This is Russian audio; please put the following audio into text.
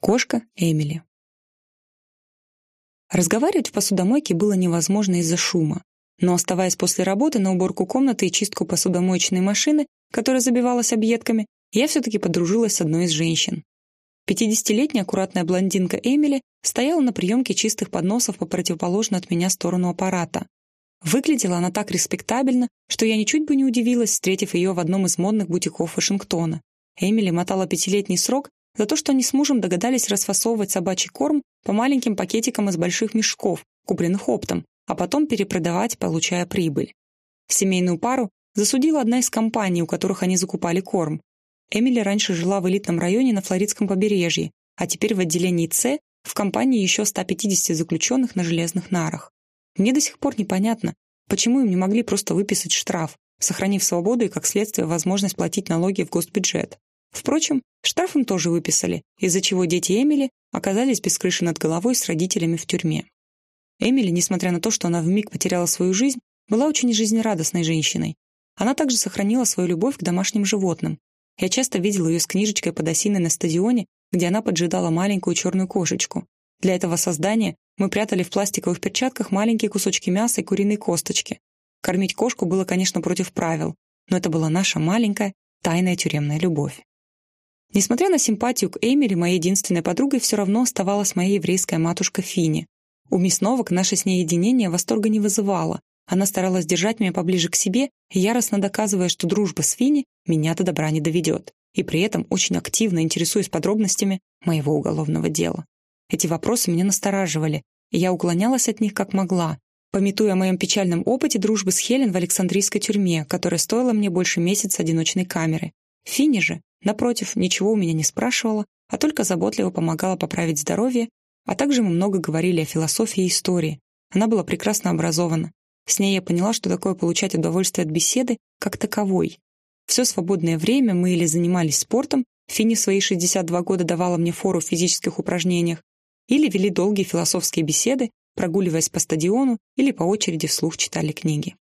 Кошка Эмили. Разговаривать в посудомойке было невозможно из-за шума, но оставаясь после работы на уборку комнаты и чистку посудомоечной машины, которая забивалась объедками, я все-таки подружилась с одной из женщин. Пятидесятилетняя аккуратная блондинка Эмили стояла на приемке чистых подносов по противоположную от меня сторону аппарата. Выглядела она так респектабельно, что я ничуть бы не удивилась, встретив ее в одном из модных бутиков Вашингтона. Эмили мотала пятилетний срок за то, что они с мужем догадались расфасовывать собачий корм по маленьким пакетикам из больших мешков, купленных оптом, а потом перепродавать, получая прибыль. Семейную пару засудила одна из компаний, у которых они закупали корм. Эмили раньше жила в элитном районе на Флоридском побережье, а теперь в отделении С в компании еще 150 заключенных на железных нарах. Мне до сих пор непонятно, почему им не могли просто выписать штраф, сохранив свободу и, как следствие, возможность платить налоги в госбюджет. Впрочем, штраф им тоже выписали, из-за чего дети Эмили оказались без крыши над головой с родителями в тюрьме. Эмили, несмотря на то, что она вмиг потеряла свою жизнь, была очень жизнерадостной женщиной. Она также сохранила свою любовь к домашним животным. Я часто видела ее с книжечкой под осиной на стадионе, где она поджидала маленькую черную кошечку. Для этого создания мы прятали в пластиковых перчатках маленькие кусочки мяса и куриные косточки. Кормить кошку было, конечно, против правил, но это была наша маленькая, тайная тюремная любовь. Несмотря на симпатию к Эмили, моей единственной подругой все равно оставалась моя еврейская матушка Фини. У Мясновок наше с ней единение восторга не вызывало. Она старалась держать меня поближе к себе, яростно доказывая, что дружба с Фини меня до добра не доведет. И при этом очень активно интересуясь подробностями моего уголовного дела. Эти вопросы меня настораживали, и я уклонялась от них как могла, пометуя о моем печальном опыте дружбы с Хелен в Александрийской тюрьме, которая стоила мне больше месяца одиночной камеры. Фини же Напротив, ничего у меня не спрашивала, а только заботливо помогала поправить здоровье, а также мы много говорили о философии и истории. Она была прекрасно образована. С ней я поняла, что такое получать удовольствие от беседы как таковой. Все свободное время мы или занимались спортом, Финни в свои 62 года давала мне фору в физических упражнениях, или вели долгие философские беседы, прогуливаясь по стадиону или по очереди вслух читали книги.